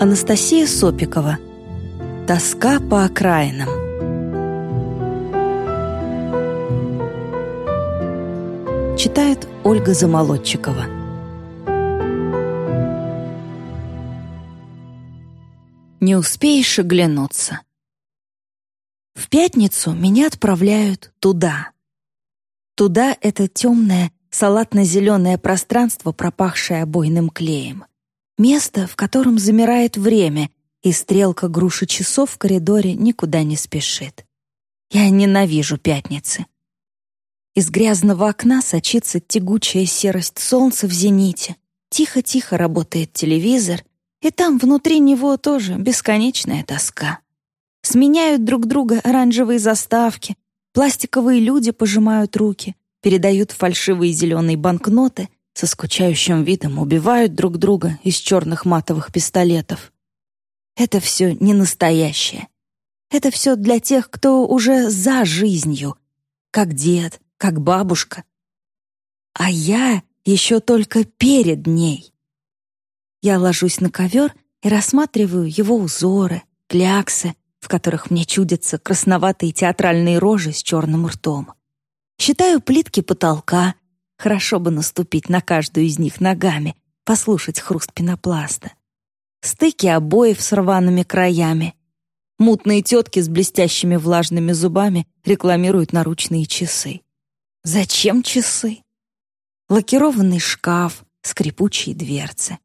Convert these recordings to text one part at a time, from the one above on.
Анастасия Сопикова. Тоска по окраинам. Читает Ольга Замолодчикова. Не успеешь оглянуться. В пятницу меня отправляют туда. Туда — это темное, салатно-зеленое пространство, пропахшее обойным клеем. Место, в котором замирает время, и стрелка груши часов в коридоре никуда не спешит. Я ненавижу пятницы. Из грязного окна сочится тягучая серость солнца в зените. Тихо-тихо работает телевизор, и там внутри него тоже бесконечная тоска. Сменяют друг друга оранжевые заставки, пластиковые люди пожимают руки, передают фальшивые зеленые банкноты — со скучающим видом убивают друг друга из черных матовых пистолетов. Это все не настоящее. Это все для тех, кто уже за жизнью, как дед, как бабушка. А я еще только перед ней. Я ложусь на ковер и рассматриваю его узоры, кляксы, в которых мне чудятся красноватые театральные рожи с черным ртом. Считаю плитки потолка, Хорошо бы наступить на каждую из них ногами, послушать хруст пенопласта. Стыки обоев с рваными краями. Мутные тетки с блестящими влажными зубами рекламируют наручные часы. Зачем часы? Лакированный шкаф, скрипучие дверцы.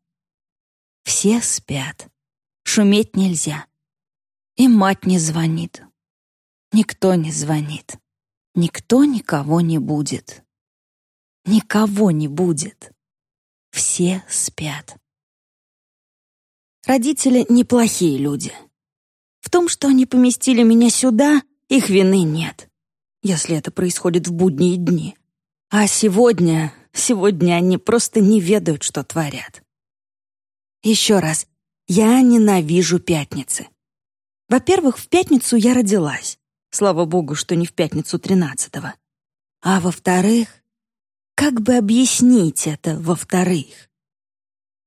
Все спят. Шуметь нельзя. И мать не звонит. Никто не звонит. Никто никого не будет. Никого не будет. Все спят. Родители неплохие люди. В том, что они поместили меня сюда, их вины нет, если это происходит в будние дни. А сегодня, сегодня они просто не ведают, что творят. Еще раз, я ненавижу пятницы. Во-первых, в пятницу я родилась. Слава богу, что не в пятницу тринадцатого. А во-вторых, как бы объяснить это во-вторых?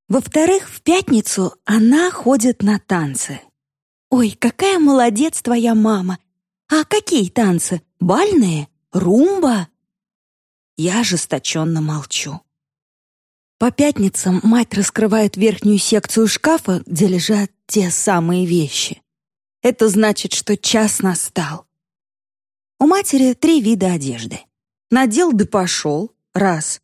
Во-вторых, в пятницу она ходит на танцы. «Ой, какая молодец твоя мама! А какие танцы? Бальные? Румба?» Я ожесточенно молчу. По пятницам мать раскрывает верхнюю секцию шкафа, где лежат те самые вещи. Это значит, что час настал. У матери три вида одежды. Надел да пошел, Раз.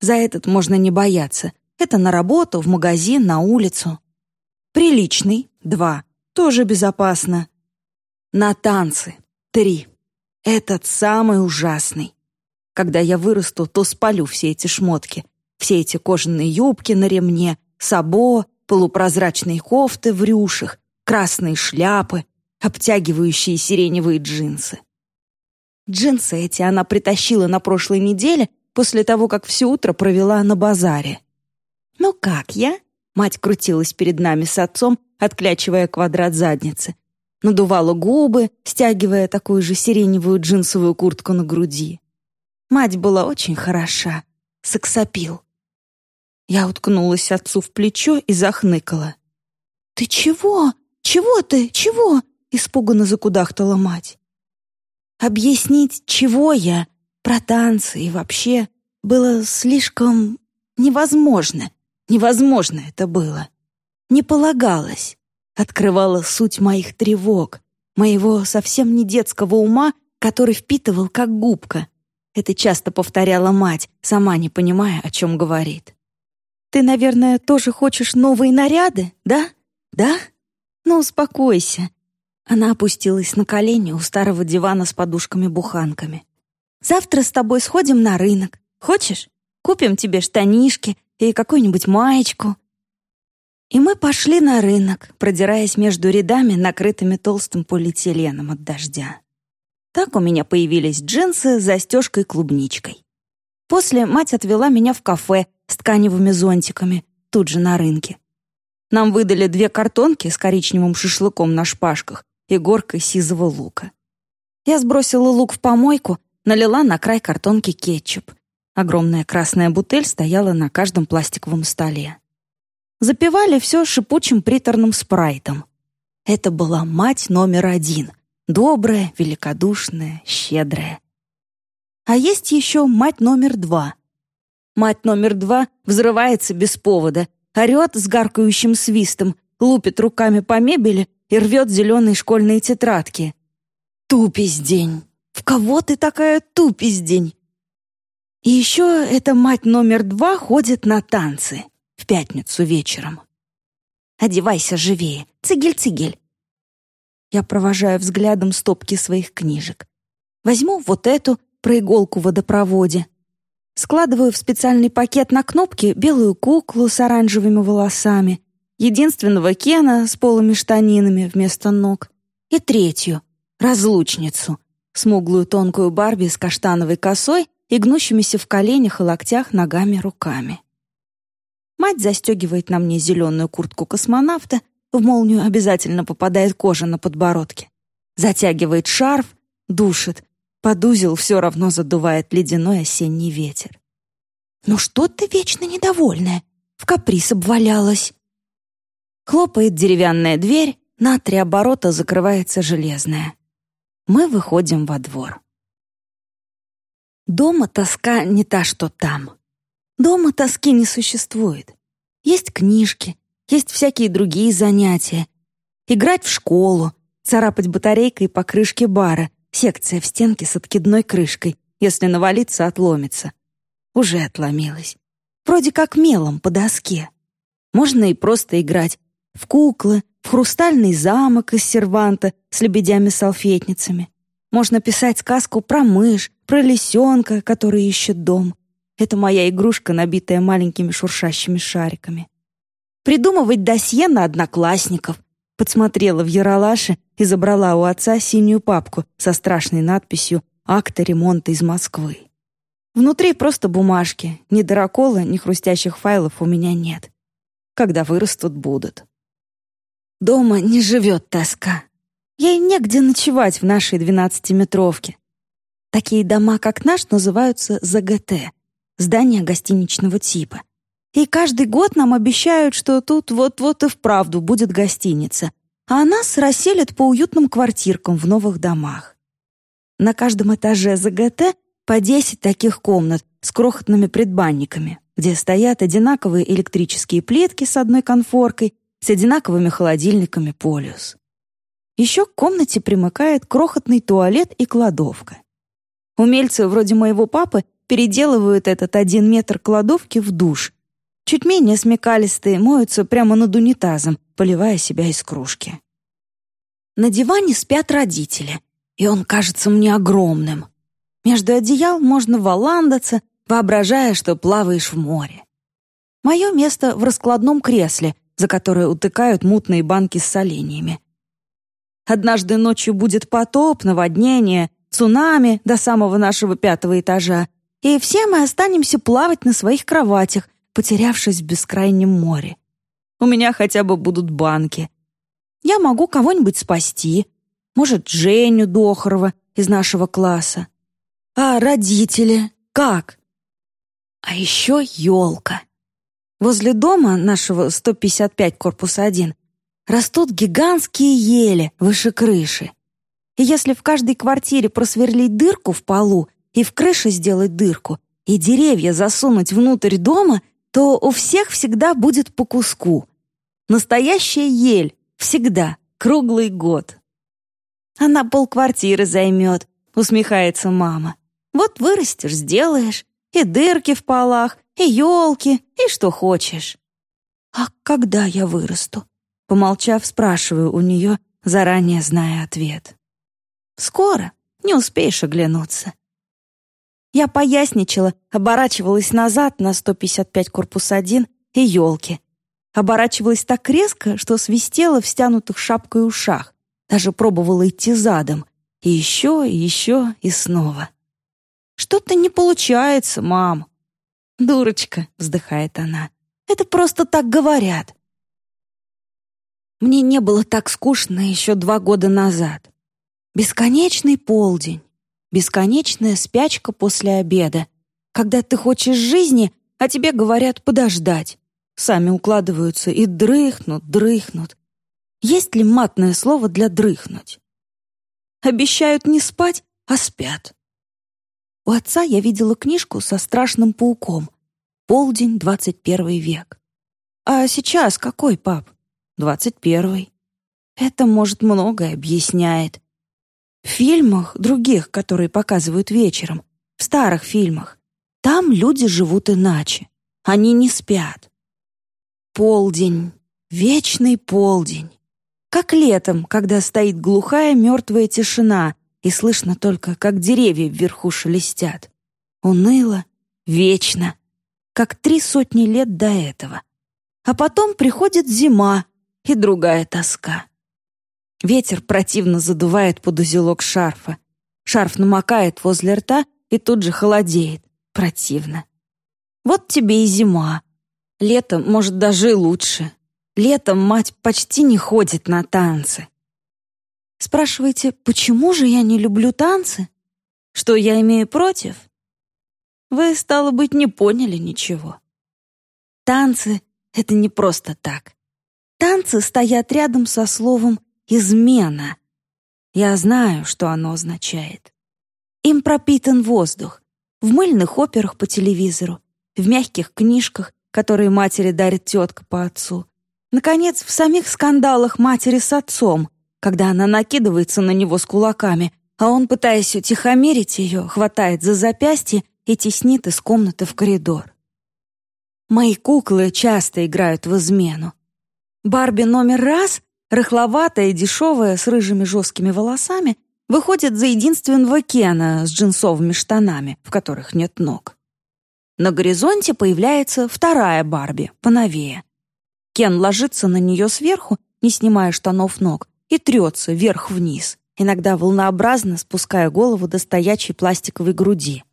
За этот можно не бояться. Это на работу, в магазин, на улицу. Приличный. Два. Тоже безопасно. На танцы. Три. Этот самый ужасный. Когда я вырасту, то спалю все эти шмотки. Все эти кожаные юбки на ремне, сабо, полупрозрачные кофты в рюшах, красные шляпы, обтягивающие сиреневые джинсы. Джинсы эти она притащила на прошлой неделе после того, как все утро провела на базаре. «Ну как я?» Мать крутилась перед нами с отцом, отклячивая квадрат задницы. Надувала губы, стягивая такую же сиреневую джинсовую куртку на груди. Мать была очень хороша. Сексапил. Я уткнулась отцу в плечо и захныкала. «Ты чего? Чего ты? Чего?» Испуганно закудахтала мать. Объяснить, чего я, про танцы и вообще было слишком невозможно. Невозможно это было. Не полагалось. Открывала суть моих тревог, моего совсем не детского ума, который впитывал как губка. Это часто повторяла мать, сама не понимая, о чем говорит. «Ты, наверное, тоже хочешь новые наряды, да? Да? Ну, успокойся». Она опустилась на колени у старого дивана с подушками-буханками. Завтра с тобой сходим на рынок. Хочешь? Купим тебе штанишки и какую-нибудь маечку». И мы пошли на рынок, продираясь между рядами, накрытыми толстым полиэтиленом от дождя. Так у меня появились джинсы с застежкой-клубничкой. После мать отвела меня в кафе с тканевыми зонтиками, тут же на рынке. Нам выдали две картонки с коричневым шашлыком на шпажках и горкой сизого лука. Я сбросила лук в помойку налила на край картонки кетчуп. Огромная красная бутыль стояла на каждом пластиковом столе. Запивали все шипучим приторным спрайтом. Это была мать номер один. Добрая, великодушная, щедрая. А есть еще мать номер два. Мать номер два взрывается без повода, орет с гаркающим свистом, лупит руками по мебели и рвет зеленые школьные тетрадки. Тупиздень! В кого ты такая тупиздень? И еще эта мать номер два ходит на танцы в пятницу вечером. Одевайся живее, цигель-цигель. Я провожаю взглядом стопки своих книжек. Возьму вот эту про иголку в водопроводе. Складываю в специальный пакет на кнопки белую куклу с оранжевыми волосами, единственного Кена с полыми штанинами вместо ног и третью — разлучницу, смуглую тонкую Барби с каштановой косой и гнущимися в коленях и локтях ногами руками. Мать застегивает на мне зеленую куртку космонавта, в молнию обязательно попадает кожа на подбородке. Затягивает шарф, душит. Под узел все равно задувает ледяной осенний ветер. «Ну что ты вечно недовольная? В каприз обвалялась!» Хлопает деревянная дверь, на три оборота закрывается железная. Мы выходим во двор. Дома тоска не та, что там. Дома тоски не существует. Есть книжки, есть всякие другие занятия. Играть в школу, царапать батарейкой по крышке бара, секция в стенке с откидной крышкой, если навалиться, отломится. Уже отломилась. Вроде как мелом по доске. Можно и просто играть в куклы, в хрустальный замок из серванта с лебедями-салфетницами. Можно писать сказку про мышь, про лисенка, который ищет дом. Это моя игрушка, набитая маленькими шуршащими шариками. Придумывать досье на одноклассников. Подсмотрела в Яралаше и забрала у отца синюю папку со страшной надписью «Акта ремонта из Москвы». Внутри просто бумажки, ни дырокола, ни хрустящих файлов у меня нет. Когда вырастут, будут. Дома не живет тоска. Ей негде ночевать в нашей двенадцатиметровке. Такие дома, как наш, называются ЗГТ — здания гостиничного типа. И каждый год нам обещают, что тут вот-вот и вправду будет гостиница, а нас расселят по уютным квартиркам в новых домах. На каждом этаже ЗГТ по 10 таких комнат с крохотными предбанниками, где стоят одинаковые электрические плитки с одной конфоркой, с одинаковыми холодильниками «Полюс». Еще к комнате примыкает крохотный туалет и кладовка. Умельцы вроде моего папы переделывают этот один метр кладовки в душ. Чуть менее смекалистые моются прямо над унитазом, поливая себя из кружки. На диване спят родители, и он кажется мне огромным. Между одеял можно валандаться, воображая, что плаваешь в море. Мое место в раскладном кресле, за которое утыкают мутные банки с соленьями. Однажды ночью будет потоп, наводнение, цунами до самого нашего пятого этажа, и все мы останемся плавать на своих кроватях, потерявшись в бескрайнем море. У меня хотя бы будут банки. Я могу кого-нибудь спасти. Может, Женю Дохорова из нашего класса. А родители? Как? А еще елка. Возле дома нашего 155 корпус 1 растут гигантские ели выше крыши. И если в каждой квартире просверлить дырку в полу и в крыше сделать дырку, и деревья засунуть внутрь дома, то у всех всегда будет по куску. Настоящая ель, всегда, круглый год. Она полквартиры займет, усмехается мама. Вот вырастешь, сделаешь. И дырки в полах, и елки, и что хочешь. А когда я вырасту? Помолчав, спрашиваю у нее, заранее зная ответ. Скоро, не успеешь оглянуться. Я поясничала, оборачивалась назад на 155 корпус 1 и елки. Оборачивалась так резко, что свистела в стянутых шапкой ушах. Даже пробовала идти задом. И еще, и еще, и снова. «Что-то не получается, мам». «Дурочка», — вздыхает она. «Это просто так говорят». Мне не было так скучно еще два года назад. Бесконечный полдень, бесконечная спячка после обеда, когда ты хочешь жизни, а тебе говорят подождать. Сами укладываются и дрыхнут, дрыхнут. Есть ли матное слово для дрыхнуть? Обещают не спать, а спят. У отца я видела книжку со страшным пауком. Полдень, двадцать первый век. А сейчас какой, пап? Двадцать первый. Это, может, многое объясняет. В фильмах, других, которые показывают вечером, в старых фильмах, там люди живут иначе. Они не спят. Полдень, вечный полдень. Как летом, когда стоит глухая мертвая тишина, и слышно только, как деревья вверху шелестят. Уныло, вечно, как три сотни лет до этого. А потом приходит зима и другая тоска. Ветер противно задувает под узелок шарфа. Шарф намокает возле рта и тут же холодеет. Противно. Вот тебе и зима. Летом, может, даже и лучше. Летом мать почти не ходит на танцы. Спрашиваете, почему же я не люблю танцы? Что я имею против? Вы, стало быть, не поняли ничего. Танцы — это не просто так. Танцы стоят рядом со словом «измена». Я знаю, что оно означает. Им пропитан воздух. В мыльных операх по телевизору, в мягких книжках, которые матери дарит тетка по отцу. Наконец, в самих скандалах матери с отцом, когда она накидывается на него с кулаками, а он, пытаясь утихомирить ее, хватает за запястье и теснит из комнаты в коридор. Мои куклы часто играют в измену. Барби номер раз, рыхловатая и дешевая, с рыжими жесткими волосами, выходит за единственного Кена с джинсовыми штанами, в которых нет ног. На горизонте появляется вторая Барби, поновее. Кен ложится на нее сверху, не снимая штанов ног, и трется вверх-вниз, иногда волнообразно спуская голову до стоячей пластиковой груди.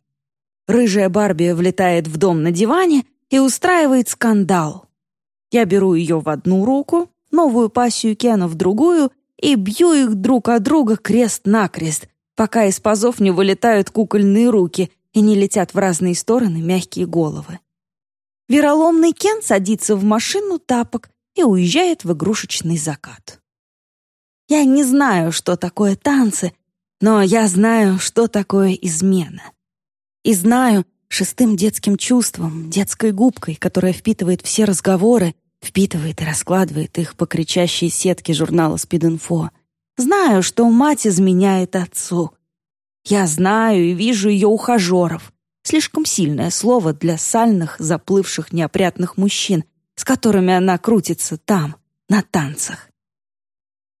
Рыжая Барби влетает в дом на диване и устраивает скандал. Я беру ее в одну руку, новую пассию Кена в другую и бью их друг от друга крест-накрест, пока из пазов не вылетают кукольные руки и не летят в разные стороны мягкие головы. Вероломный Кен садится в машину тапок и уезжает в игрушечный закат. Я не знаю, что такое танцы, но я знаю, что такое измена. И знаю шестым детским чувством, детской губкой, которая впитывает все разговоры, впитывает и раскладывает их по кричащей сетке журнала «Спид-инфо». Знаю, что мать изменяет отцу. Я знаю и вижу ее ухажеров. Слишком сильное слово для сальных, заплывших неопрятных мужчин, с которыми она крутится там, на танцах.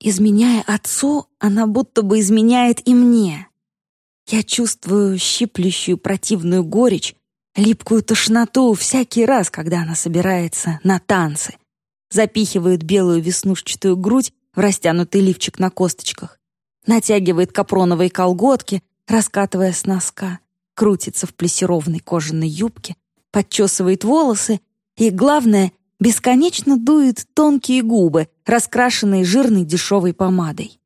Изменяя отцу, она будто бы изменяет и мне. Я чувствую щиплющую противную горечь, липкую тошноту всякий раз, когда она собирается на танцы. Запихивает белую веснушчатую грудь в растянутый лифчик на косточках, натягивает капроновые колготки, раскатывая с носка, крутится в плессированной кожаной юбке, подчесывает волосы и, главное, бесконечно дует тонкие губы, раскрашенные жирной дешевой помадой.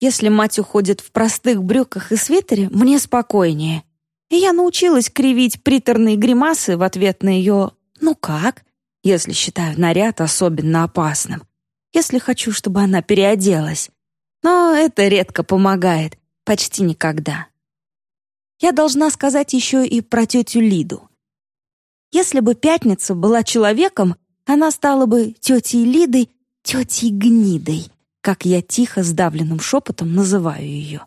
Если мать уходит в простых брюках и свитере, мне спокойнее. И я научилась кривить приторные гримасы в ответ на ее «ну как?», если считаю наряд особенно опасным, если хочу, чтобы она переоделась. Но это редко помогает, почти никогда. Я должна сказать еще и про тетю Лиду. Если бы пятница была человеком, она стала бы тетей Лидой, тетей Гнидой, как я тихо сдавленным шепотом называю ее.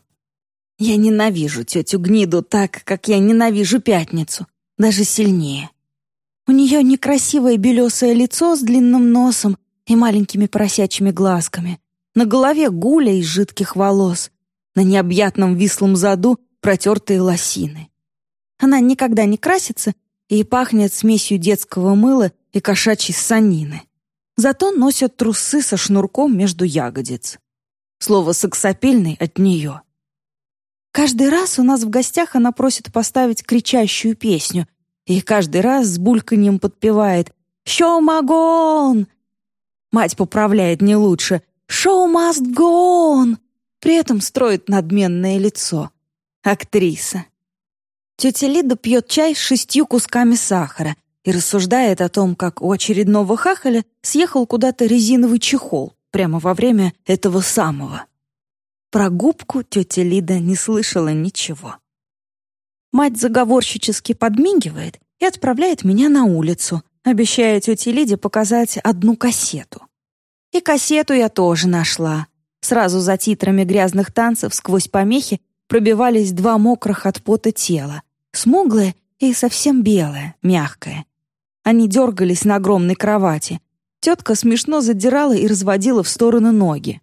Я ненавижу тетю Гниду так, как я ненавижу пятницу, даже сильнее. У нее некрасивое белесое лицо с длинным носом и маленькими поросячьими глазками, на голове гуля из жидких волос, на необъятном вислом заду протертые лосины. Она никогда не красится и пахнет смесью детского мыла и кошачьей санины. Зато носят трусы со шнурком между ягодиц. Слово «сексапильный» от нее. Каждый раз у нас в гостях она просит поставить кричащую песню, и каждый раз с бульканьем подпевает «Show must Мать поправляет не лучше «Show must go При этом строит надменное лицо. Актриса. Тетя Лида пьет чай с шестью кусками сахара — и рассуждает о том, как у очередного хахаля съехал куда-то резиновый чехол прямо во время этого самого. Про губку тетя Лида не слышала ничего. Мать заговорщически подмигивает и отправляет меня на улицу, обещая тете Лиде показать одну кассету. И кассету я тоже нашла. Сразу за титрами грязных танцев сквозь помехи пробивались два мокрых от пота тела, смуглое и совсем белое, мягкое. Они дергались на огромной кровати. Тетка смешно задирала и разводила в стороны ноги.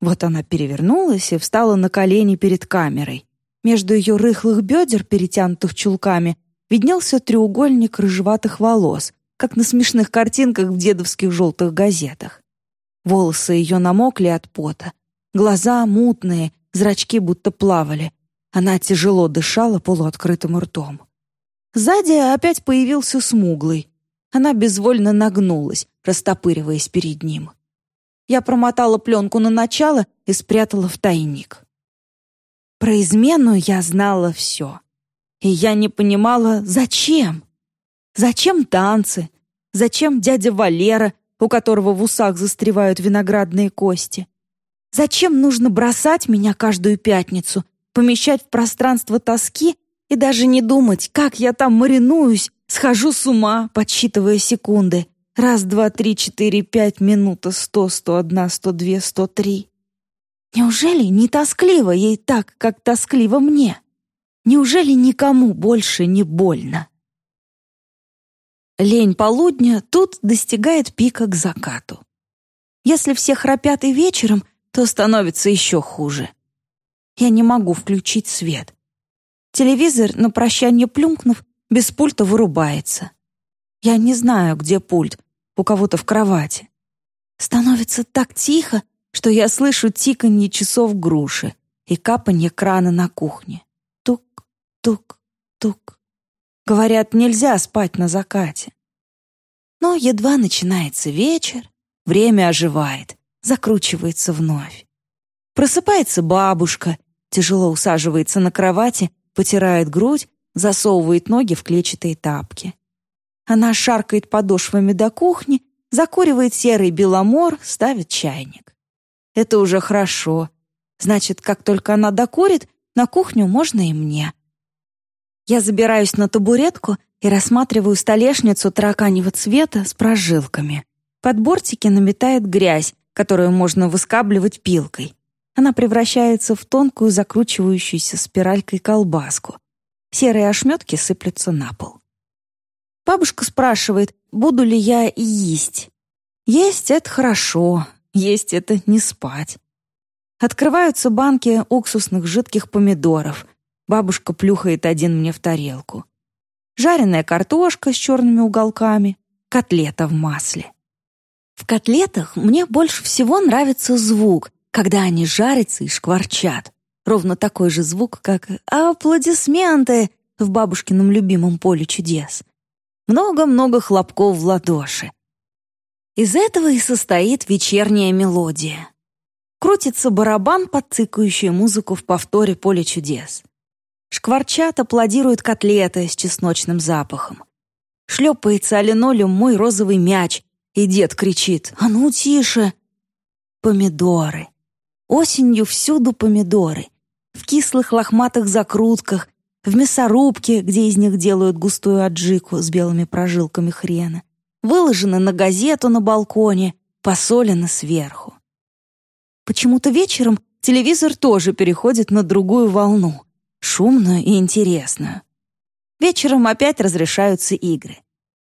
Вот она перевернулась и встала на колени перед камерой. Между ее рыхлых бедер, перетянутых чулками, виднелся треугольник рыжеватых волос, как на смешных картинках в дедовских желтых газетах. Волосы ее намокли от пота, глаза мутные, зрачки будто плавали. Она тяжело дышала полуоткрытым ртом. Сзади опять появился смуглый. Она безвольно нагнулась, растопыриваясь перед ним. Я промотала пленку на начало и спрятала в тайник. Про измену я знала все. И я не понимала, зачем. Зачем танцы? Зачем дядя Валера, у которого в усах застревают виноградные кости? Зачем нужно бросать меня каждую пятницу, помещать в пространство тоски и даже не думать, как я там маринуюсь, схожу с ума, подсчитывая секунды. Раз, два, три, четыре, пять, минута, сто, сто одна, сто две, сто три. Неужели не тоскливо ей так, как тоскливо мне? Неужели никому больше не больно? Лень полудня тут достигает пика к закату. Если все храпят и вечером, то становится еще хуже. Я не могу включить свет. Телевизор, на прощание плюмкнув, без пульта вырубается. Я не знаю, где пульт, у кого-то в кровати. Становится так тихо, что я слышу тиканье часов груши и капанье крана на кухне. Тук, тук, тук. Говорят, нельзя спать на закате. Но едва начинается вечер, время оживает, закручивается вновь. Просыпается бабушка, тяжело усаживается на кровати, потирает грудь, засовывает ноги в клетчатые тапки. Она шаркает подошвами до кухни, закуривает серый беломор, ставит чайник. Это уже хорошо. Значит, как только она докурит, на кухню можно и мне. Я забираюсь на табуретку и рассматриваю столешницу тараканьего цвета с прожилками. Под бортики наметает грязь, которую можно выскабливать пилкой. Она превращается в тонкую закручивающуюся спиралькой колбаску. Серые ошметки сыплются на пол. Бабушка спрашивает, буду ли я есть. Есть — это хорошо, есть — это не спать. Открываются банки уксусных жидких помидоров. Бабушка плюхает один мне в тарелку. Жареная картошка с черными уголками, котлета в масле. В котлетах мне больше всего нравится звук, когда они жарятся и шкварчат. Ровно такой же звук, как «аплодисменты» в бабушкином любимом поле чудес. Много-много хлопков в ладоши. Из этого и состоит вечерняя мелодия. Крутится барабан под цикающую музыку в повторе поле чудес. Шкварчат аплодируют котлеты с чесночным запахом. Шлепается о мой розовый мяч, и дед кричит «А ну, тише!» Помидоры. Осенью всюду помидоры. В кислых лохматых закрутках, в мясорубке, где из них делают густую аджику с белыми прожилками хрена. Выложены на газету на балконе, посолены сверху. Почему-то вечером телевизор тоже переходит на другую волну, шумную и интересную. Вечером опять разрешаются игры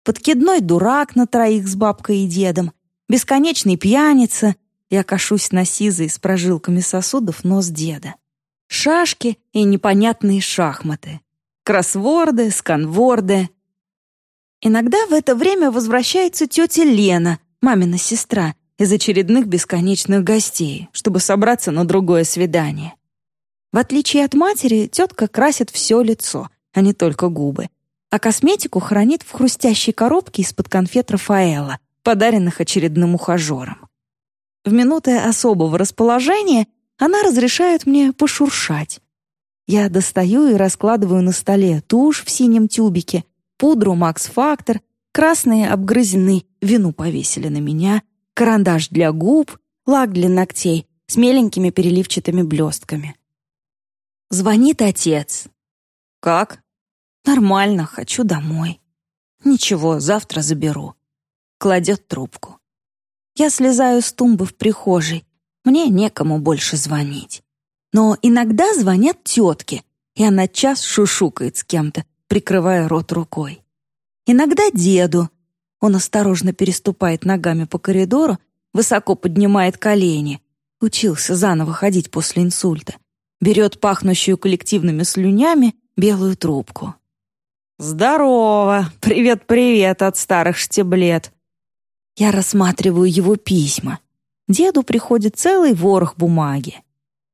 подкидной дурак на троих с бабкой и дедом, бесконечный пьяница, я кашусь на сизый с прожилками сосудов нос деда, шашки и непонятные шахматы, кроссворды, сканворды. Иногда в это время возвращается тетя Лена, мамина сестра, из очередных бесконечных гостей, чтобы собраться на другое свидание. В отличие от матери, тетка красит все лицо, а не только губы, а косметику хранит в хрустящей коробке из-под конфет Рафаэла, подаренных очередным ухажером. В минуты особого расположения она разрешает мне пошуршать. Я достаю и раскладываю на столе тушь в синем тюбике, пудру Макс Фактор, Красные обгрызенный вину повесили на меня, карандаш для губ, лак для ногтей с меленькими переливчатыми блестками. Звонит отец. «Как?» «Нормально, хочу домой». «Ничего, завтра заберу». Кладет трубку. Я слезаю с тумбы в прихожей. Мне некому больше звонить. Но иногда звонят тетки, и она час шушукает с кем-то, прикрывая рот рукой. Иногда деду. Он осторожно переступает ногами по коридору, высоко поднимает колени. Учился заново ходить после инсульта. Берет пахнущую коллективными слюнями белую трубку. «Здорово! Привет-привет от старых штиблет!» Я рассматриваю его письма. Деду приходит целый ворох бумаги.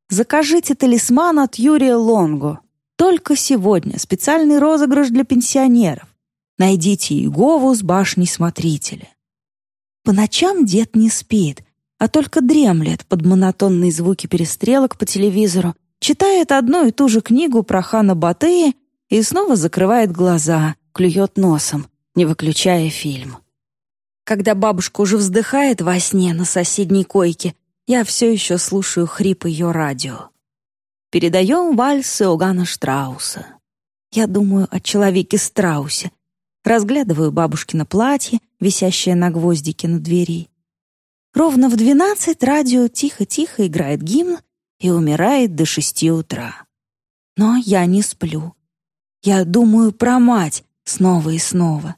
«Закажите талисман от Юрия Лонго. Только сегодня специальный розыгрыш для пенсионеров. Найдите Иегову с башней смотрителя. По ночам дед не спит, а только дремлет под монотонные звуки перестрелок по телевизору, читает одну и ту же книгу про хана Батыя и снова закрывает глаза, клюет носом, не выключая фильм. Когда бабушка уже вздыхает во сне на соседней койке, я все еще слушаю хрип ее радио. Передаем вальс Иоганна Штрауса. Я думаю о человеке-страусе, разглядываю бабушкино платье, висящее на гвоздике на двери. Ровно в двенадцать радио тихо-тихо играет гимн и умирает до шести утра. Но я не сплю. Я думаю про мать снова и снова.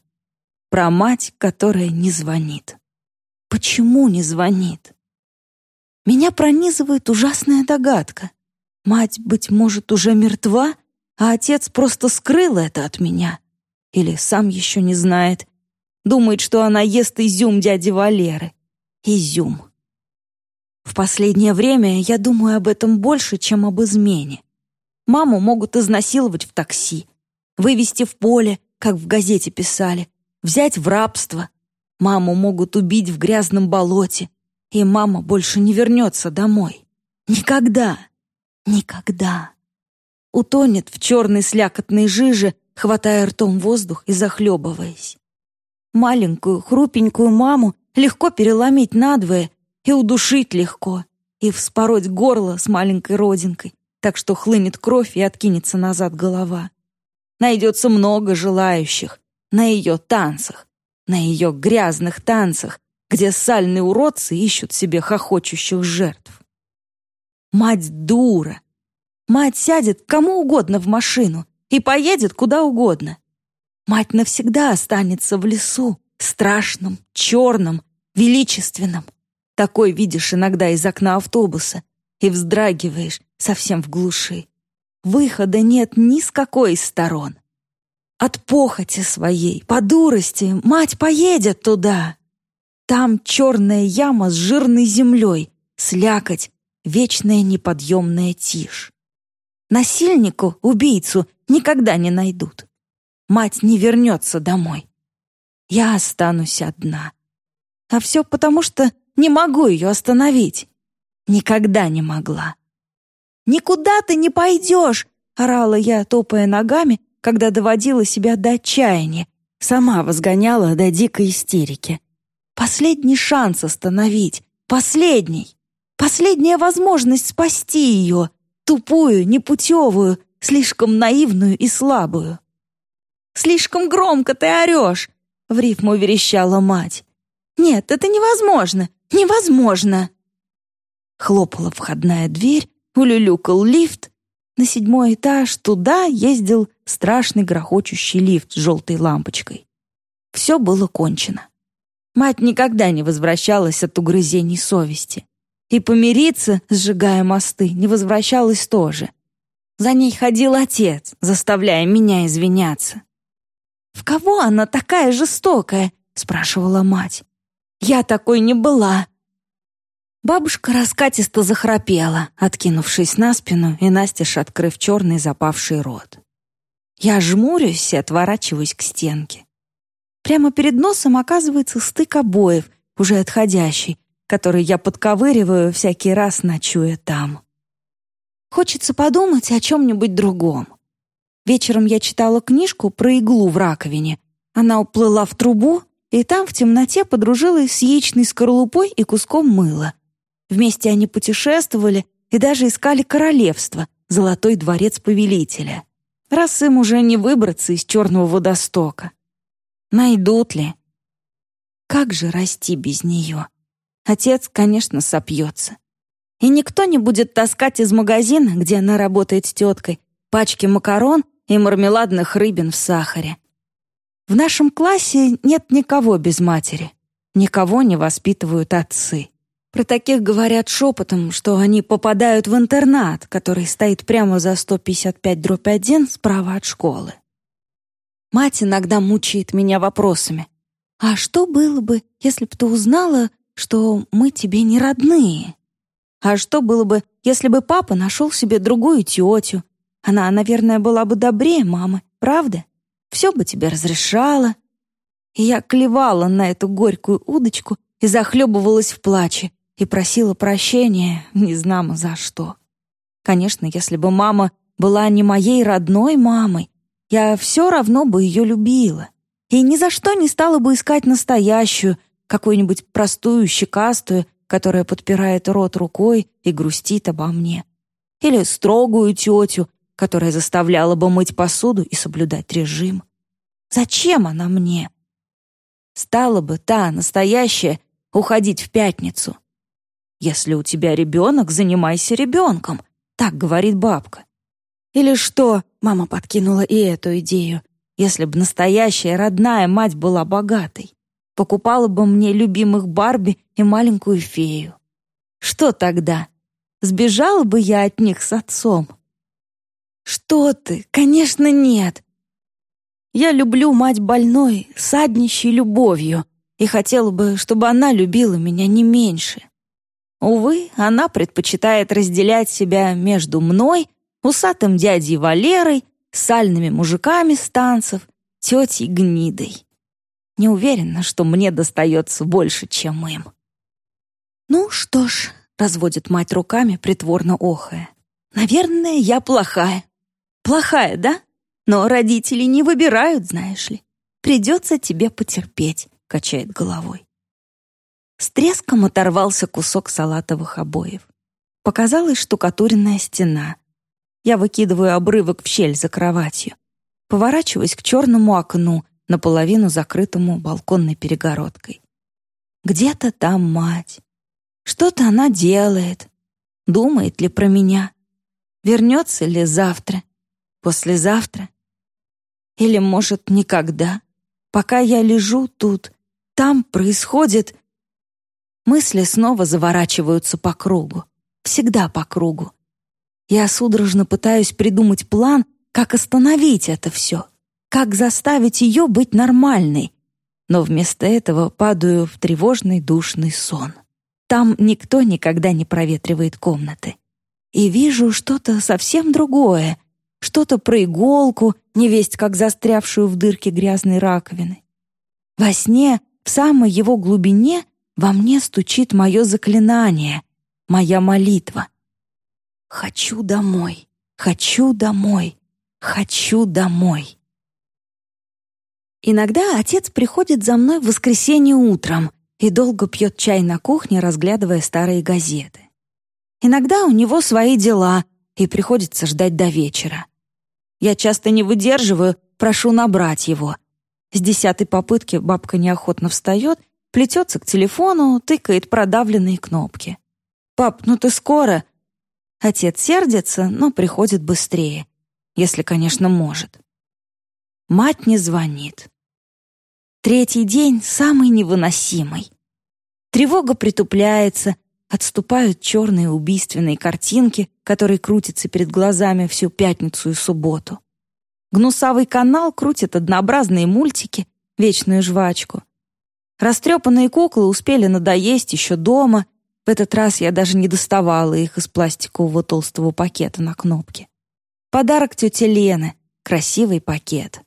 Про мать, которая не звонит. Почему не звонит? Меня пронизывает ужасная догадка. Мать, быть может, уже мертва, а отец просто скрыл это от меня. Или сам еще не знает. Думает, что она ест изюм дяди Валеры. Изюм. В последнее время я думаю об этом больше, чем об измене. Маму могут изнасиловать в такси, вывести в поле, как в газете писали, взять в рабство. Маму могут убить в грязном болоте, и мама больше не вернется домой. Никогда. Никогда. Утонет в черной слякотной жиже, хватая ртом воздух и захлебываясь. Маленькую, хрупенькую маму легко переломить надвое и удушить легко, и вспороть горло с маленькой родинкой, так что хлынет кровь и откинется назад голова. Найдется много желающих на ее танцах, на ее грязных танцах, где сальные уродцы ищут себе хохочущих жертв. Мать дура. Мать сядет кому угодно в машину, и поедет куда угодно. Мать навсегда останется в лесу, страшном, черном, величественном. Такой видишь иногда из окна автобуса и вздрагиваешь совсем в глуши. Выхода нет ни с какой из сторон. От похоти своей, по дурости, мать поедет туда. Там черная яма с жирной землей, слякоть, вечная неподъемная тишь. Насильнику, убийцу никогда не найдут. Мать не вернется домой. Я останусь одна. А все потому, что не могу ее остановить. Никогда не могла. «Никуда ты не пойдешь!» — орала я, топая ногами, когда доводила себя до отчаяния. Сама возгоняла до дикой истерики. Последний шанс остановить. Последний. Последняя возможность спасти ее тупую, непутевую, слишком наивную и слабую. «Слишком громко ты орешь!» — в рифму верещала мать. «Нет, это невозможно! Невозможно!» Хлопала входная дверь, улюлюкал лифт. На седьмой этаж туда ездил страшный грохочущий лифт с желтой лампочкой. Все было кончено. Мать никогда не возвращалась от угрызений совести. И помириться, сжигая мосты, не возвращалась тоже. За ней ходил отец, заставляя меня извиняться. «В кого она такая жестокая?» — спрашивала мать. «Я такой не была». Бабушка раскатисто захрапела, откинувшись на спину и настежь открыв черный запавший рот. Я жмурюсь и отворачиваюсь к стенке. Прямо перед носом оказывается стык обоев, уже отходящий, который я подковыриваю всякий раз, ночуя там. Хочется подумать о чем-нибудь другом. Вечером я читала книжку про иглу в раковине, Она уплыла в трубу, и там в темноте подружилась с яичной скорлупой и куском мыла. Вместе они путешествовали и даже искали королевство, золотой дворец повелителя. Раз им уже не выбраться из черного водостока. Найдут ли? Как же расти без нее? Отец, конечно, сопьется. И никто не будет таскать из магазина, где она работает с теткой, пачки макарон и мармеладных рыбин в сахаре. В нашем классе нет никого без матери. Никого не воспитывают отцы. Про таких говорят шепотом, что они попадают в интернат, который стоит прямо за 155 дробь 1 справа от школы. Мать иногда мучает меня вопросами. «А что было бы, если бы ты узнала, что мы тебе не родные?» А что было бы, если бы папа нашел себе другую тетю? Она, наверное, была бы добрее мамы, правда? Все бы тебе разрешала. И я клевала на эту горькую удочку и захлебывалась в плаче и просила прощения, не знамо за что. Конечно, если бы мама была не моей родной мамой, я все равно бы ее любила. И ни за что не стала бы искать настоящую, какую-нибудь простую, щекастую, которая подпирает рот рукой и грустит обо мне. Или строгую тетю, которая заставляла бы мыть посуду и соблюдать режим. Зачем она мне? Стала бы та, настоящая, уходить в пятницу. Если у тебя ребенок, занимайся ребенком, так говорит бабка. Или что, мама подкинула и эту идею, если бы настоящая родная мать была богатой покупала бы мне любимых Барби и маленькую фею. Что тогда? Сбежала бы я от них с отцом? Что ты? Конечно, нет. Я люблю мать больной, саднищей любовью, и хотела бы, чтобы она любила меня не меньше. Увы, она предпочитает разделять себя между мной, усатым дядей Валерой, сальными мужиками с танцев, тетей Гнидой. Не уверена, что мне достается больше, чем им. «Ну что ж», — разводит мать руками, притворно охая. «Наверное, я плохая». «Плохая, да? Но родители не выбирают, знаешь ли. Придется тебе потерпеть», — качает головой. С треском оторвался кусок салатовых обоев. Показалась штукатуренная стена. Я выкидываю обрывок в щель за кроватью. Поворачиваюсь к черному окну, наполовину закрытому балконной перегородкой. Где-то там мать. Что-то она делает. Думает ли про меня? Вернется ли завтра? Послезавтра? Или, может, никогда? Пока я лежу тут, там происходит... Мысли снова заворачиваются по кругу. Всегда по кругу. Я судорожно пытаюсь придумать план, как остановить это все. Как заставить ее быть нормальной? Но вместо этого падаю в тревожный душный сон. Там никто никогда не проветривает комнаты. И вижу что-то совсем другое, что-то про иголку, невесть как застрявшую в дырке грязной раковины. Во сне, в самой его глубине, во мне стучит мое заклинание, моя молитва. «Хочу домой, хочу домой, хочу домой». Иногда отец приходит за мной в воскресенье утром и долго пьет чай на кухне, разглядывая старые газеты. Иногда у него свои дела, и приходится ждать до вечера. Я часто не выдерживаю, прошу набрать его. С десятой попытки бабка неохотно встает, плетется к телефону, тыкает продавленные кнопки. «Пап, ну ты скоро?» Отец сердится, но приходит быстрее, если, конечно, может. Мать не звонит. Третий день самый невыносимый. Тревога притупляется, отступают черные убийственные картинки, которые крутятся перед глазами всю пятницу и субботу. Гнусавый канал крутит однообразные мультики, вечную жвачку. Растрепанные куклы успели надоесть еще дома. В этот раз я даже не доставала их из пластикового толстого пакета на кнопке. Подарок тете Лены. Красивый пакет.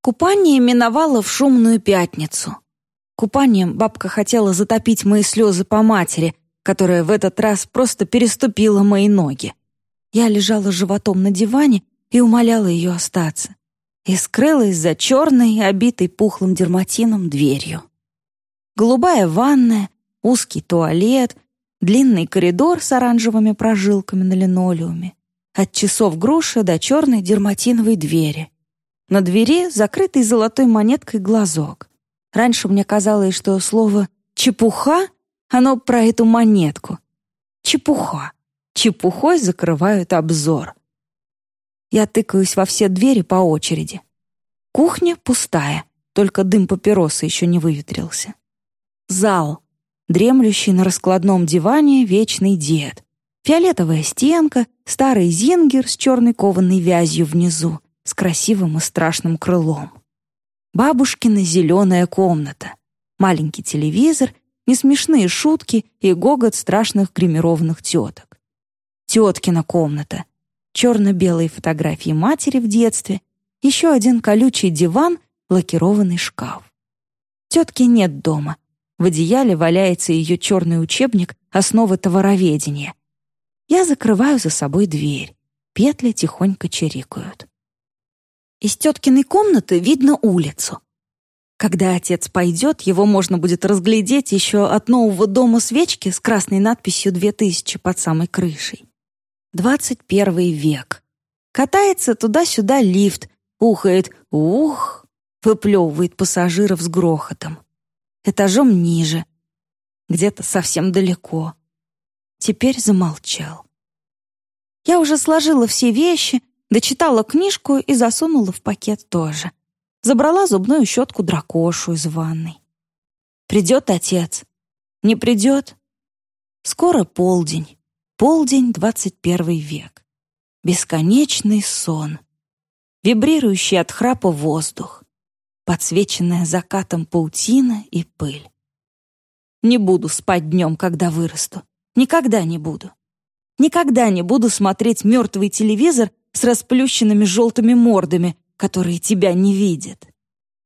Купание миновало в шумную пятницу. Купанием бабка хотела затопить мои слезы по матери, которая в этот раз просто переступила мои ноги. Я лежала животом на диване и умоляла ее остаться. И скрылась за черной, обитой пухлым дерматином дверью. Голубая ванная, узкий туалет, длинный коридор с оранжевыми прожилками на линолеуме, от часов груши до черной дерматиновой двери. На двери закрытый золотой монеткой глазок. Раньше мне казалось, что слово «чепуха» оно про эту монетку. Чепуха. Чепухой закрывают обзор. Я тыкаюсь во все двери по очереди. Кухня пустая, только дым папиросы еще не выветрился. Зал. Дремлющий на раскладном диване вечный дед. Фиолетовая стенка, старый зингер с черной кованой вязью внизу, с красивым и страшным крылом. Бабушкина зеленая комната. Маленький телевизор, несмешные шутки и гогот страшных гримированных теток. Теткина комната черно-белые фотографии матери в детстве, еще один колючий диван, лакированный шкаф. Тетки нет дома. В одеяле валяется ее черный учебник «Основы товароведения». Я закрываю за собой дверь. Петли тихонько чирикают. Из теткиной комнаты видно улицу. Когда отец пойдет, его можно будет разглядеть еще от нового дома свечки с красной надписью «2000» под самой крышей. 21 век. Катается туда-сюда лифт, ухает «ух», выплевывает пассажиров с грохотом. Этажом ниже, где-то совсем далеко. Теперь замолчал. Я уже сложила все вещи, дочитала книжку и засунула в пакет тоже. Забрала зубную щетку дракошу из ванной. Придет отец. Не придет. Скоро полдень. Полдень, 21 век. Бесконечный сон. Вибрирующий от храпа воздух. Подсвеченная закатом паутина и пыль. Не буду спать днем, когда вырасту. Никогда не буду. Никогда не буду смотреть мертвый телевизор с расплющенными желтыми мордами, которые тебя не видят.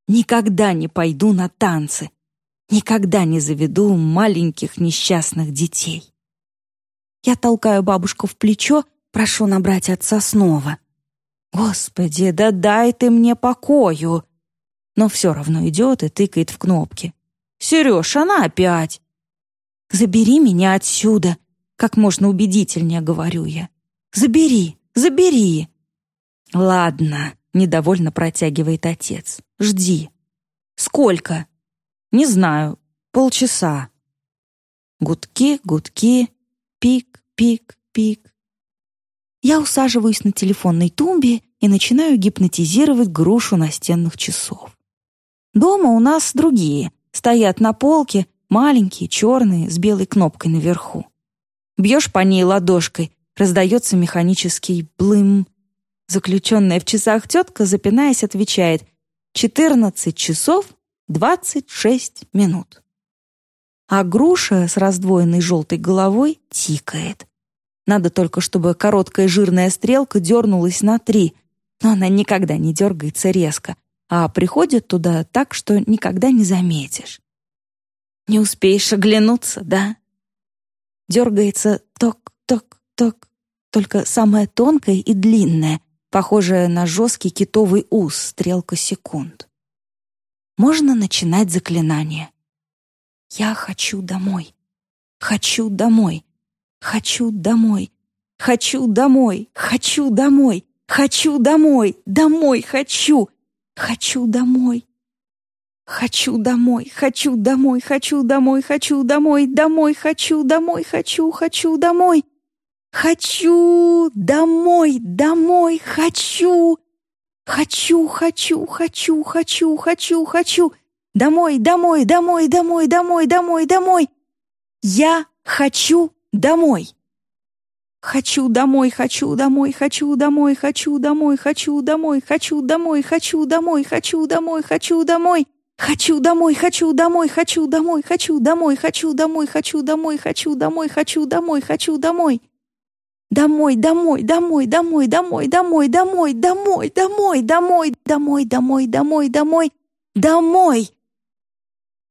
Никогда не пойду на танцы. Никогда не заведу маленьких несчастных детей. Я толкаю бабушку в плечо, прошу набрать отца снова. «Господи, да дай ты мне покою!» Но все равно идет и тыкает в кнопки. «Сереж, она опять!» «Забери меня отсюда!» Как можно убедительнее говорю я. «Забери, забери!» «Ладно», — недовольно протягивает отец. «Жди». «Сколько?» «Не знаю. Полчаса». Гудки, гудки, Пик, пик, пик. Я усаживаюсь на телефонной тумбе и начинаю гипнотизировать грушу настенных часов. Дома у нас другие, стоят на полке, маленькие, черные, с белой кнопкой наверху. Бьешь по ней ладошкой, раздается механический блым. Заключенная в часах тетка, запинаясь, отвечает «14 часов 26 минут» а груша с раздвоенной желтой головой тикает. Надо только, чтобы короткая жирная стрелка дернулась на три, но она никогда не дергается резко, а приходит туда так, что никогда не заметишь. Не успеешь оглянуться, да? Дергается ток-ток-ток, только самая тонкая и длинная, похожая на жесткий китовый ус, стрелка секунд. Можно начинать заклинание. Я хочу домой. Хочу домой. Хочу домой. Хочу домой. Хочу домой. Хочу домой. Домой хочу. Хочу домой. Хочу домой. Хочу домой. Хочу домой. Хочу домой. Домой хочу. Домой хочу. Хочу домой. Хочу домой. Домой хочу. Хочу, хочу, хочу, хочу, хочу, хочу. Домой, домой, домой, домой, домой, домой, домой. Я хочу домой. Хочу домой, хочу домой, хочу домой, хочу домой, хочу домой, хочу домой, хочу домой, хочу домой, хочу домой. Хочу домой, хочу домой, хочу домой, хочу домой, хочу домой, хочу домой, хочу домой, хочу домой, хочу домой. Домой, домой, домой, домой, домой, домой, домой, домой, домой, домой, домой, домой, домой, домой, домой.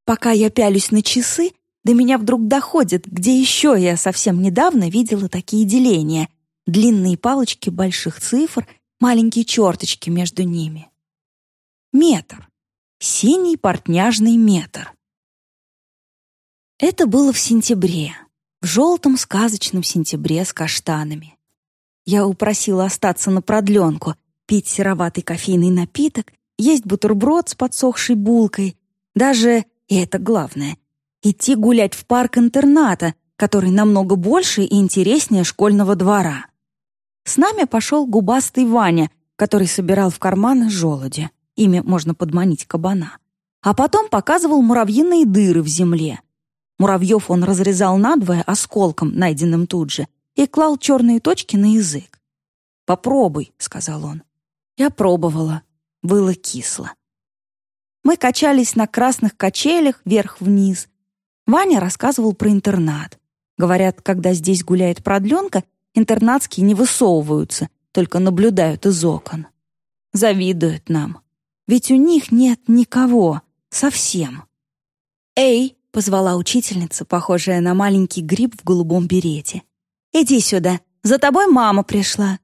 Пока я пялюсь на часы, до меня вдруг доходит, где еще я совсем недавно видела такие деления. Длинные палочки больших цифр, маленькие черточки между ними. Метр. Синий портняжный метр. Это было в сентябре, в желтом сказочном сентябре с каштанами. Я упросила остаться на продленку, пить сероватый кофейный напиток, есть бутерброд с подсохшей булкой, даже, и это главное, идти гулять в парк интерната, который намного больше и интереснее школьного двора. С нами пошел губастый Ваня, который собирал в карманы желуди. Ими можно подманить кабана. А потом показывал муравьиные дыры в земле. Муравьев он разрезал надвое осколком, найденным тут же, и клал черные точки на язык. «Попробуй», — сказал он. Я пробовала. Было кисло. Мы качались на красных качелях вверх-вниз. Ваня рассказывал про интернат. Говорят, когда здесь гуляет продленка, интернатские не высовываются, только наблюдают из окон. Завидуют нам. Ведь у них нет никого. Совсем. «Эй!» — позвала учительница, похожая на маленький гриб в голубом берете. «Иди сюда. За тобой мама пришла».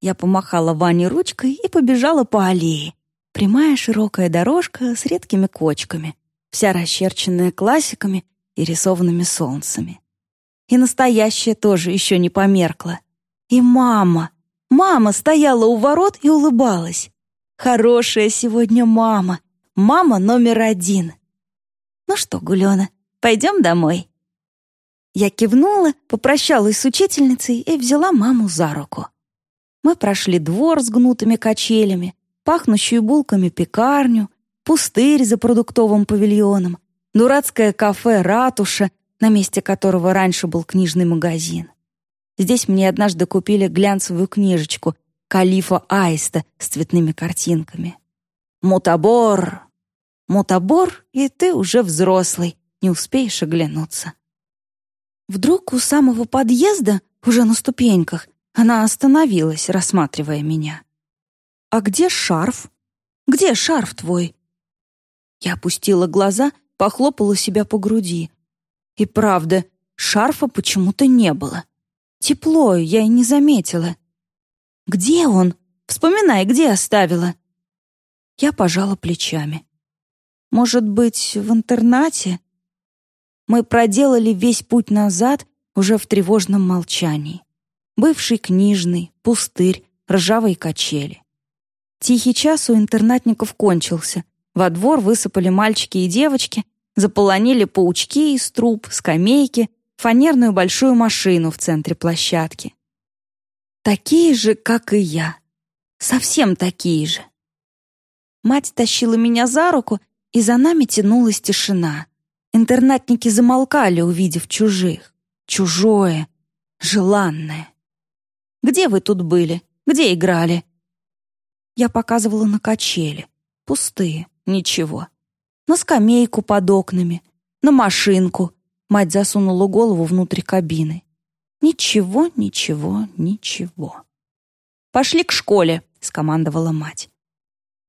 Я помахала Ване ручкой и побежала по аллее. Прямая широкая дорожка с редкими кочками, вся расчерченная классиками и рисованными солнцами. И настоящая тоже еще не померкла. И мама, мама стояла у ворот и улыбалась. Хорошая сегодня мама, мама номер один. Ну что, Гулёна, пойдем домой? Я кивнула, попрощалась с учительницей и взяла маму за руку. Мы прошли двор с гнутыми качелями, пахнущую булками пекарню, пустырь за продуктовым павильоном, дурацкое кафе «Ратуша», на месте которого раньше был книжный магазин. Здесь мне однажды купили глянцевую книжечку «Калифа Аиста» с цветными картинками. «Мутабор! Мутабор, и ты уже взрослый, не успеешь оглянуться». Вдруг у самого подъезда, уже на ступеньках, она остановилась, рассматривая меня. «А где шарф? Где шарф твой?» Я опустила глаза, похлопала себя по груди. И правда, шарфа почему-то не было. Тепло, я и не заметила. «Где он? Вспоминай, где оставила?» Я пожала плечами. «Может быть, в интернате?» Мы проделали весь путь назад уже в тревожном молчании бывший книжный, пустырь, ржавые качели. Тихий час у интернатников кончился. Во двор высыпали мальчики и девочки, заполонили паучки из труб, скамейки, фанерную большую машину в центре площадки. Такие же, как и я. Совсем такие же. Мать тащила меня за руку, и за нами тянулась тишина. Интернатники замолкали, увидев чужих. Чужое, желанное. Где вы тут были? Где играли?» Я показывала на качели. Пустые, ничего. На скамейку под окнами, на машинку. Мать засунула голову внутрь кабины. Ничего, ничего, ничего. «Пошли к школе», — скомандовала мать.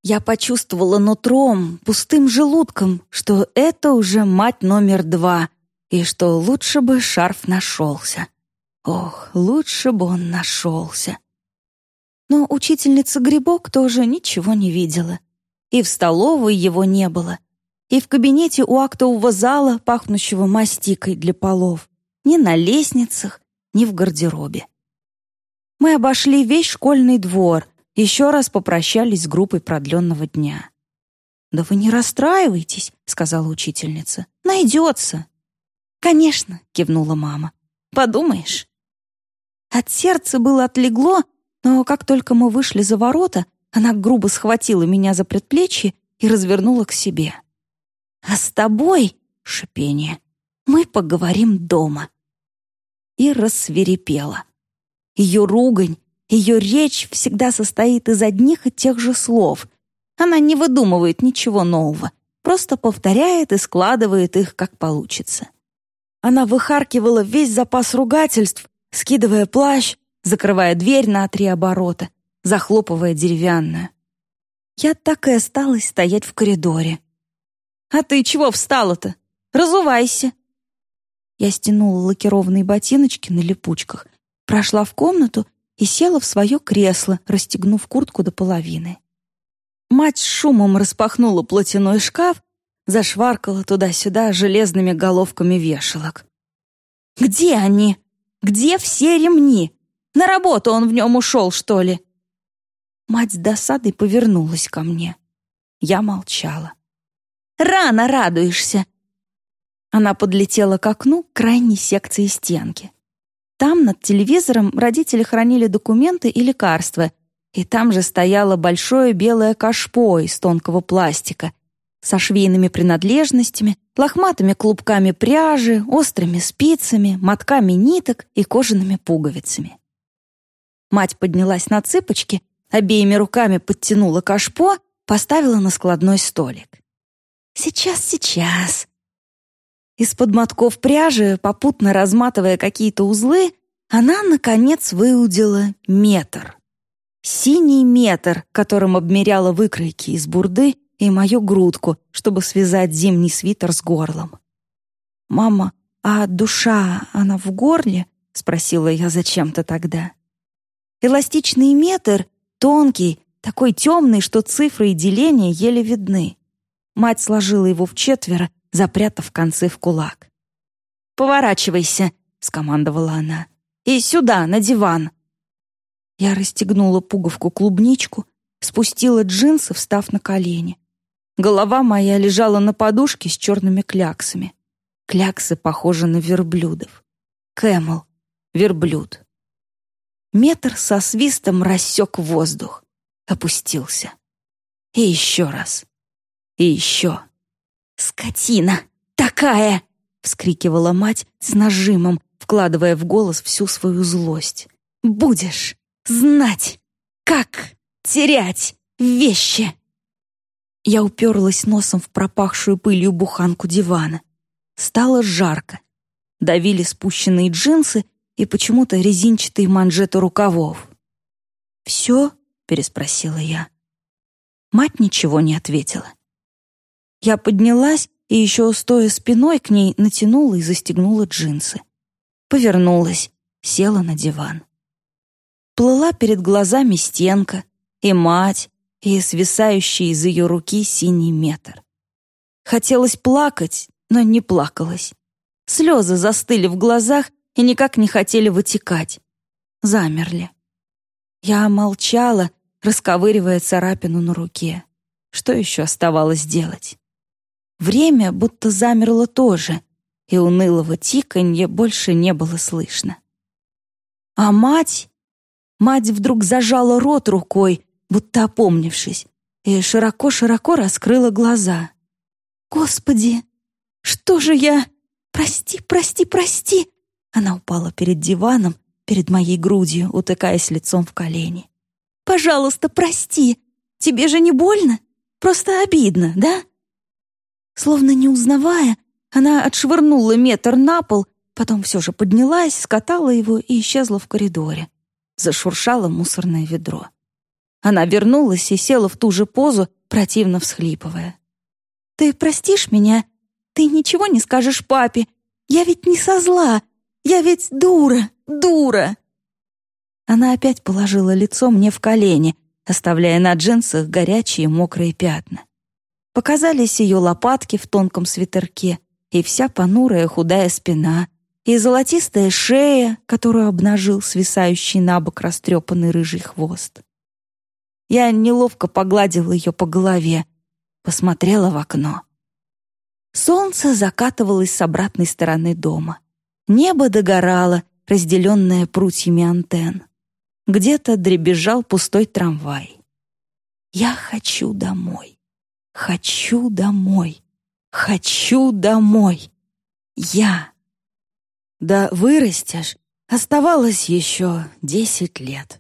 Я почувствовала нутром, пустым желудком, что это уже мать номер два, и что лучше бы шарф нашелся. Ох, лучше бы он нашелся. Но учительница Грибок тоже ничего не видела. И в столовой его не было, и в кабинете у актового зала, пахнущего мастикой для полов, ни на лестницах, ни в гардеробе. Мы обошли весь школьный двор, еще раз попрощались с группой продленного дня. «Да вы не расстраивайтесь», — сказала учительница. «Найдется». «Конечно», — кивнула мама. «Подумаешь». От сердца было отлегло, но как только мы вышли за ворота, она грубо схватила меня за предплечье и развернула к себе. «А с тобой, — шипение, — мы поговорим дома». И рассверепела. Ее ругань, ее речь всегда состоит из одних и тех же слов. Она не выдумывает ничего нового, просто повторяет и складывает их, как получится. Она выхаркивала весь запас ругательств, скидывая плащ, закрывая дверь на три оборота, захлопывая деревянную. Я так и осталась стоять в коридоре. «А ты чего встала-то? Разувайся!» Я стянула лакированные ботиночки на липучках, прошла в комнату и села в свое кресло, расстегнув куртку до половины. Мать с шумом распахнула платяной шкаф, зашваркала туда-сюда железными головками вешалок. «Где они? Где все ремни? На работу он в нем ушел, что ли?» Мать с досадой повернулась ко мне. Я молчала. «Рано радуешься!» Она подлетела к окну крайней секции стенки. Там над телевизором родители хранили документы и лекарства, и там же стояло большое белое кашпо из тонкого пластика со швейными принадлежностями, лохматыми клубками пряжи, острыми спицами, мотками ниток и кожаными пуговицами. Мать поднялась на цыпочки, обеими руками подтянула кашпо, поставила на складной столик. «Сейчас, сейчас», из-под мотков пряжи, попутно разматывая какие-то узлы, она, наконец, выудила метр. Синий метр, которым обмеряла выкройки из бурды и мою грудку, чтобы связать зимний свитер с горлом. «Мама, а душа, она в горле?» — спросила я зачем-то тогда. Эластичный метр, тонкий, такой темный, что цифры и деления еле видны. Мать сложила его вчетверо, запрятав концы в кулак. «Поворачивайся», — скомандовала она. «И сюда, на диван». Я расстегнула пуговку-клубничку, спустила джинсы, встав на колени. Голова моя лежала на подушке с черными кляксами. Кляксы похожи на верблюдов. Camel, верблюд. Метр со свистом рассек воздух. Опустился. И еще раз. И еще. «Скотина! Такая!» — вскрикивала мать с нажимом, вкладывая в голос всю свою злость. «Будешь знать, как терять вещи!» Я уперлась носом в пропахшую пылью буханку дивана. Стало жарко. Давили спущенные джинсы и почему-то резинчатые манжеты рукавов. «Все?» — переспросила я. Мать ничего не ответила. Я поднялась и еще стоя спиной к ней натянула и застегнула джинсы. Повернулась, села на диван. Плыла перед глазами стенка, и мать, и свисающий из ее руки синий метр. Хотелось плакать, но не плакалось. Слезы застыли в глазах и никак не хотели вытекать. Замерли. Я молчала, расковыривая царапину на руке. Что еще оставалось делать? Время будто замерло тоже, и унылого тиканья больше не было слышно. А мать... Мать вдруг зажала рот рукой, будто опомнившись, и широко-широко раскрыла глаза. «Господи, что же я... Прости, прости, прости!» Она упала перед диваном, перед моей грудью, утыкаясь лицом в колени. «Пожалуйста, прости! Тебе же не больно? Просто обидно, да?» Словно не узнавая, она отшвырнула метр на пол, потом все же поднялась, скатала его и исчезла в коридоре. Зашуршало мусорное ведро. Она вернулась и села в ту же позу, противно всхлипывая. «Ты простишь меня? Ты ничего не скажешь папе? Я ведь не со зла. Я ведь дура, дура!» Она опять положила лицо мне в колени, оставляя на джинсах горячие мокрые пятна. Показались ее лопатки в тонком свитерке и вся понурая худая спина, и золотистая шея, которую обнажил свисающий на бок растрепанный рыжий хвост. Я неловко погладила ее по голове, посмотрела в окно. Солнце закатывалось с обратной стороны дома. Небо догорало, разделенное прутьями антенн. Где-то дребезжал пустой трамвай. «Я хочу домой». Хочу домой. Хочу домой. Я. Да вырастешь, оставалось еще десять лет.